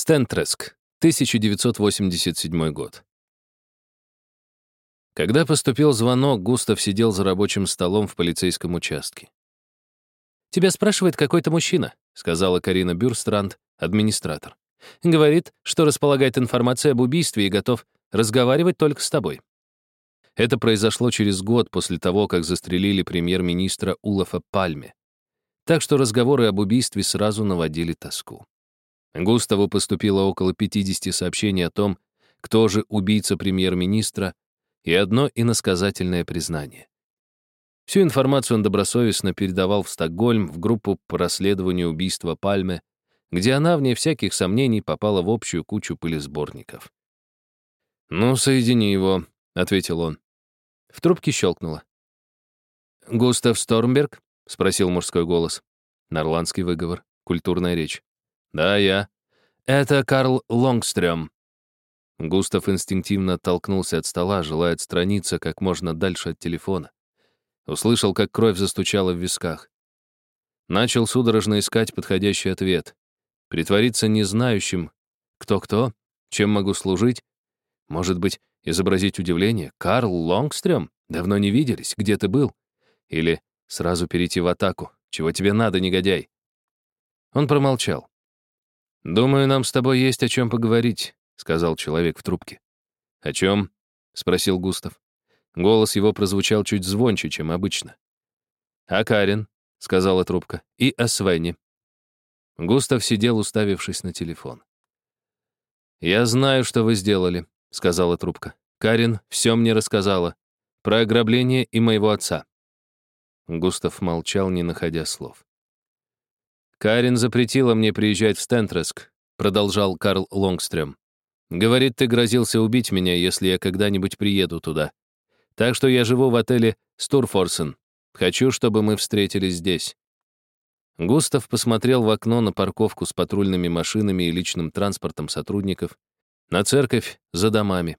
Стентреск, 1987 год. Когда поступил звонок, Густав сидел за рабочим столом в полицейском участке. «Тебя спрашивает какой-то мужчина», — сказала Карина Бюрстранд, администратор. «Говорит, что располагает информацией об убийстве и готов разговаривать только с тобой». Это произошло через год после того, как застрелили премьер-министра Улафа Пальме. Так что разговоры об убийстве сразу наводили тоску. Густаву поступило около 50 сообщений о том, кто же убийца премьер-министра, и одно иносказательное признание. Всю информацию он добросовестно передавал в Стокгольм в группу по расследованию убийства Пальме, где она, вне всяких сомнений, попала в общую кучу пылесборников. «Ну, соедини его», — ответил он. В трубке щелкнуло. «Густав Стормберг?» — спросил мужской голос. Норландский выговор, культурная речь. «Да, я». «Это Карл Лонгстрём». Густав инстинктивно оттолкнулся от стола, желая отстраниться как можно дальше от телефона. Услышал, как кровь застучала в висках. Начал судорожно искать подходящий ответ. Притвориться незнающим. Кто-кто? Чем могу служить? Может быть, изобразить удивление? Карл Лонгстрём? Давно не виделись. Где ты был? Или сразу перейти в атаку? Чего тебе надо, негодяй? Он промолчал. «Думаю, нам с тобой есть о чем поговорить», — сказал человек в трубке. «О чем?» — спросил Густав. Голос его прозвучал чуть звонче, чем обычно. «А Карен», — сказала трубка, — «и о Свене». Густав сидел, уставившись на телефон. «Я знаю, что вы сделали», — сказала трубка. «Карен все мне рассказала. Про ограбление и моего отца». Густав молчал, не находя слов. «Карин запретила мне приезжать в Стентреск», — продолжал Карл Лонгстрём. «Говорит, ты грозился убить меня, если я когда-нибудь приеду туда. Так что я живу в отеле Стурфорсен. Хочу, чтобы мы встретились здесь». Густав посмотрел в окно на парковку с патрульными машинами и личным транспортом сотрудников, на церковь за домами.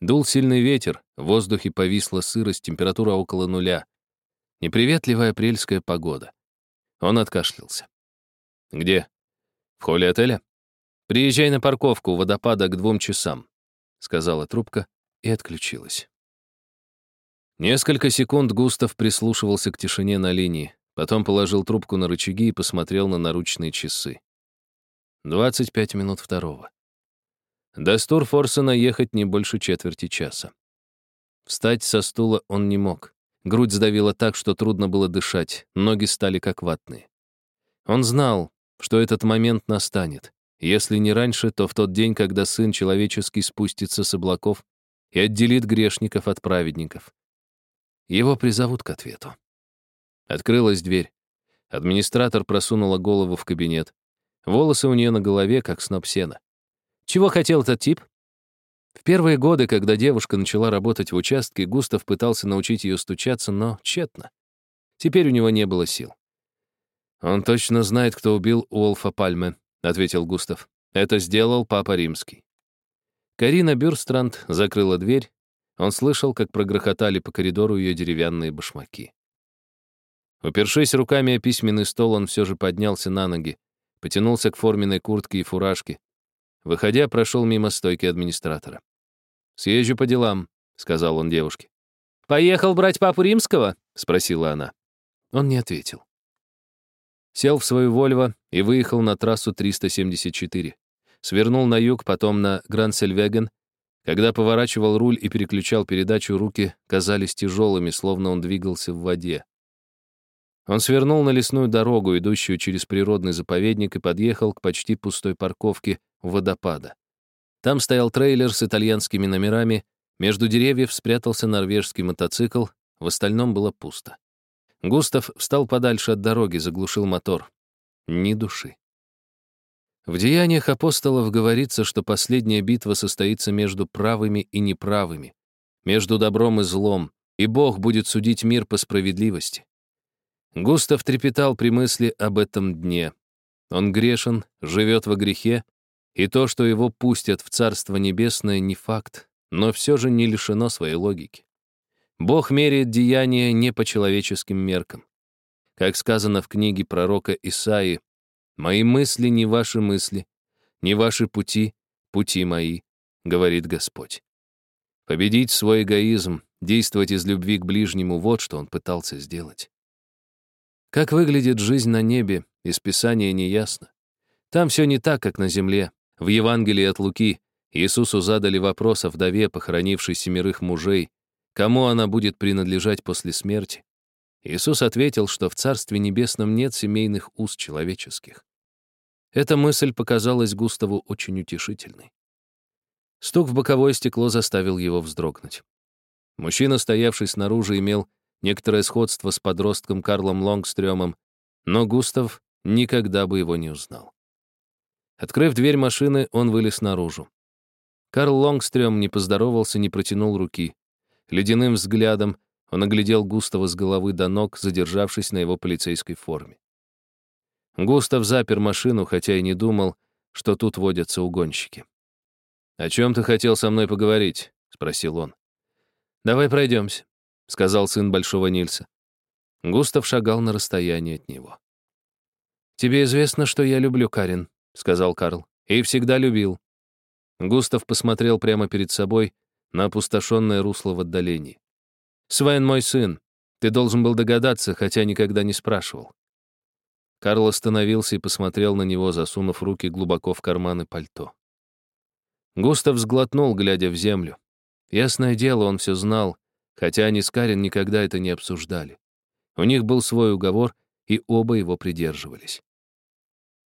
Дул сильный ветер, в воздухе повисла сырость, температура около нуля. Неприветливая апрельская погода. Он откашлялся. «Где?» «В холле отеля?» «Приезжай на парковку у водопада к двум часам», — сказала трубка и отключилась. Несколько секунд Густав прислушивался к тишине на линии, потом положил трубку на рычаги и посмотрел на наручные часы. 25 минут второго. До Стурфорсена ехать не больше четверти часа. Встать со стула он не мог. Грудь сдавила так, что трудно было дышать, ноги стали как ватные. Он знал, что этот момент настанет. Если не раньше, то в тот день, когда Сын Человеческий спустится с облаков и отделит грешников от праведников. Его призовут к ответу. Открылась дверь. Администратор просунула голову в кабинет. Волосы у нее на голове, как сноп сена. Чего хотел этот тип? В первые годы, когда девушка начала работать в участке, Густав пытался научить ее стучаться, но тщетно. Теперь у него не было сил. «Он точно знает, кто убил Уолфа Пальме», — ответил Густав. «Это сделал Папа Римский». Карина Бюрстранд закрыла дверь. Он слышал, как прогрохотали по коридору ее деревянные башмаки. Упершись руками о письменный стол, он все же поднялся на ноги, потянулся к форменной куртке и фуражке. Выходя, прошел мимо стойки администратора. «Съезжу по делам», — сказал он девушке. «Поехал брать папу римского?» — спросила она. Он не ответил. Сел в свою «Вольво» и выехал на трассу 374. Свернул на юг, потом на Гранд-Сельвеген. Когда поворачивал руль и переключал передачу, руки казались тяжелыми, словно он двигался в воде. Он свернул на лесную дорогу, идущую через природный заповедник, и подъехал к почти пустой парковке водопада. Там стоял трейлер с итальянскими номерами, между деревьев спрятался норвежский мотоцикл, в остальном было пусто. Густав встал подальше от дороги, заглушил мотор. Ни души. В деяниях апостолов говорится, что последняя битва состоится между правыми и неправыми, между добром и злом, и Бог будет судить мир по справедливости. Густав трепетал при мысли об этом дне. Он грешен, живет во грехе, и то, что его пустят в Царство Небесное, не факт, но все же не лишено своей логики. Бог меряет деяния не по человеческим меркам. Как сказано в книге пророка Исаии, «Мои мысли не ваши мысли, не ваши пути, пути мои, говорит Господь. Победить свой эгоизм, действовать из любви к ближнему — вот что он пытался сделать. Как выглядит жизнь на небе, из Писания неясно. Там все не так, как на земле. В Евангелии от Луки Иисусу задали вопрос о вдове, похоронившей семерых мужей, кому она будет принадлежать после смерти. Иисус ответил, что в Царстве Небесном нет семейных уз человеческих. Эта мысль показалась Густаву очень утешительной. Стук в боковое стекло заставил его вздрогнуть. Мужчина, стоявший снаружи, имел некоторое сходство с подростком Карлом Лонгстрёмом, но Густав никогда бы его не узнал. Открыв дверь машины, он вылез наружу. Карл Лонгстрём не поздоровался, не протянул руки. Ледяным взглядом он оглядел Густава с головы до ног, задержавшись на его полицейской форме. Густав запер машину, хотя и не думал, что тут водятся угонщики. «О чем ты хотел со мной поговорить?» — спросил он. «Давай пройдемся», — сказал сын Большого Нильса. Густав шагал на расстоянии от него. «Тебе известно, что я люблю Карин», — сказал Карл. «И всегда любил». Густав посмотрел прямо перед собой на опустошенное русло в отдалении. «Свен мой сын. Ты должен был догадаться, хотя никогда не спрашивал». Карл остановился и посмотрел на него, засунув руки глубоко в карманы пальто. Густав сглотнул, глядя в землю. Ясное дело, он все знал, хотя они с Карин никогда это не обсуждали. У них был свой уговор, и оба его придерживались.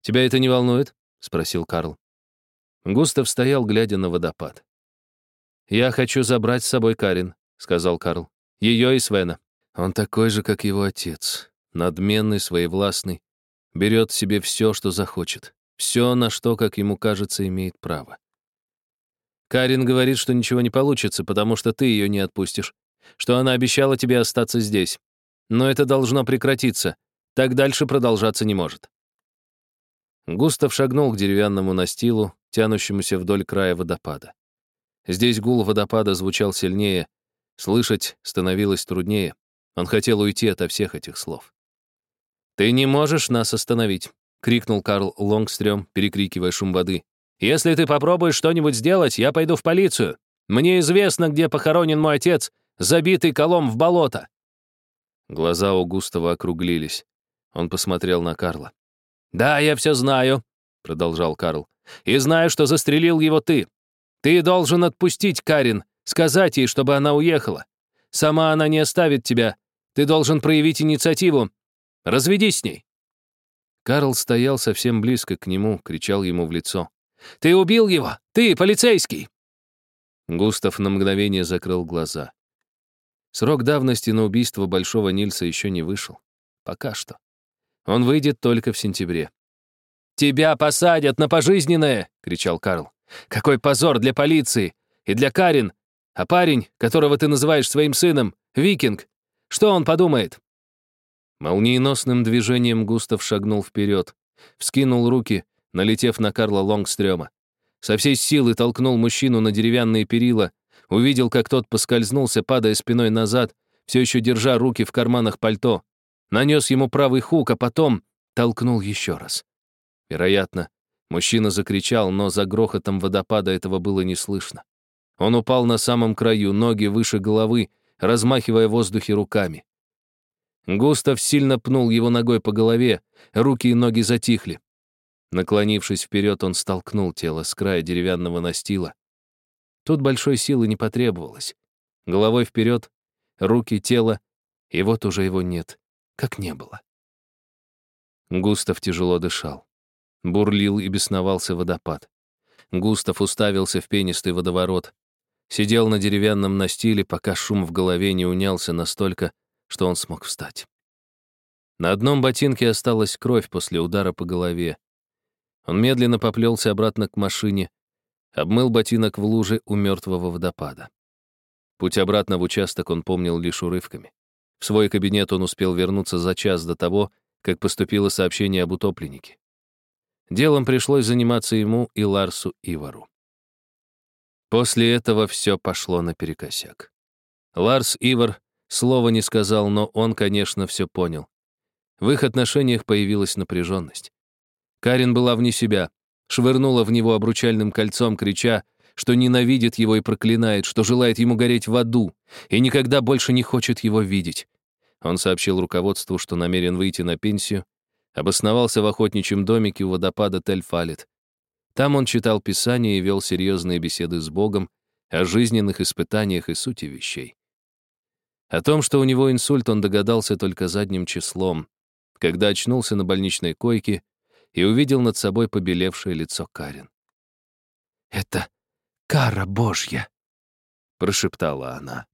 «Тебя это не волнует?» — спросил Карл. Густав стоял, глядя на водопад. «Я хочу забрать с собой Карин», — сказал Карл. Ее и Свена. Он такой же, как его отец. Надменный, своевластный. Берет себе все, что захочет. Все, на что, как ему кажется, имеет право. Карин говорит, что ничего не получится, потому что ты ее не отпустишь. Что она обещала тебе остаться здесь. Но это должно прекратиться. Так дальше продолжаться не может. Густав шагнул к деревянному настилу, тянущемуся вдоль края водопада. Здесь гул водопада звучал сильнее, Слышать становилось труднее. Он хотел уйти ото всех этих слов. «Ты не можешь нас остановить», — крикнул Карл Лонгстрём, перекрикивая шум воды. «Если ты попробуешь что-нибудь сделать, я пойду в полицию. Мне известно, где похоронен мой отец, забитый колом в болото». Глаза у Густава округлились. Он посмотрел на Карла. «Да, я все знаю», — продолжал Карл. «И знаю, что застрелил его ты. Ты должен отпустить Карин, Сказать ей, чтобы она уехала. Сама она не оставит тебя. Ты должен проявить инициативу. Разведись с ней». Карл стоял совсем близко к нему, кричал ему в лицо. «Ты убил его! Ты, полицейский!» Густав на мгновение закрыл глаза. Срок давности на убийство Большого Нильса еще не вышел. Пока что. Он выйдет только в сентябре. «Тебя посадят на пожизненное!» — кричал Карл. «Какой позор для полиции! И для Карин, а парень, которого ты называешь своим сыном, викинг, что он подумает?» Молниеносным движением Густав шагнул вперед, вскинул руки, налетев на Карла Лонгстрёма. Со всей силы толкнул мужчину на деревянные перила, увидел, как тот поскользнулся, падая спиной назад, все еще держа руки в карманах пальто. Нанес ему правый хук, а потом толкнул еще раз. Вероятно, мужчина закричал, но за грохотом водопада этого было не слышно. Он упал на самом краю, ноги выше головы, размахивая в воздухе руками. Густав сильно пнул его ногой по голове, руки и ноги затихли. Наклонившись вперед, он столкнул тело с края деревянного настила. Тут большой силы не потребовалось. Головой вперед, руки, тело, и вот уже его нет, как не было. Густав тяжело дышал. Бурлил и бесновался водопад. Густав уставился в пенистый водоворот. Сидел на деревянном настиле, пока шум в голове не унялся настолько, что он смог встать. На одном ботинке осталась кровь после удара по голове. Он медленно поплелся обратно к машине, обмыл ботинок в луже у мертвого водопада. Путь обратно в участок он помнил лишь урывками. В свой кабинет он успел вернуться за час до того, как поступило сообщение об утопленнике. Делом пришлось заниматься ему и Ларсу Ивару. После этого все пошло наперекосяк. Ларс Ивар слова не сказал, но он, конечно, все понял. В их отношениях появилась напряженность. Карин была вне себя. швырнула в него обручальным кольцом, крича, что ненавидит его и проклинает, что желает ему гореть в аду и никогда больше не хочет его видеть. Он сообщил руководству, что намерен выйти на пенсию, обосновался в охотничьем домике у водопада Тель-Фалет. Там он читал Писание и вел серьезные беседы с Богом о жизненных испытаниях и сути вещей. О том, что у него инсульт, он догадался только задним числом, когда очнулся на больничной койке и увидел над собой побелевшее лицо Карен. «Это кара Божья», — прошептала она.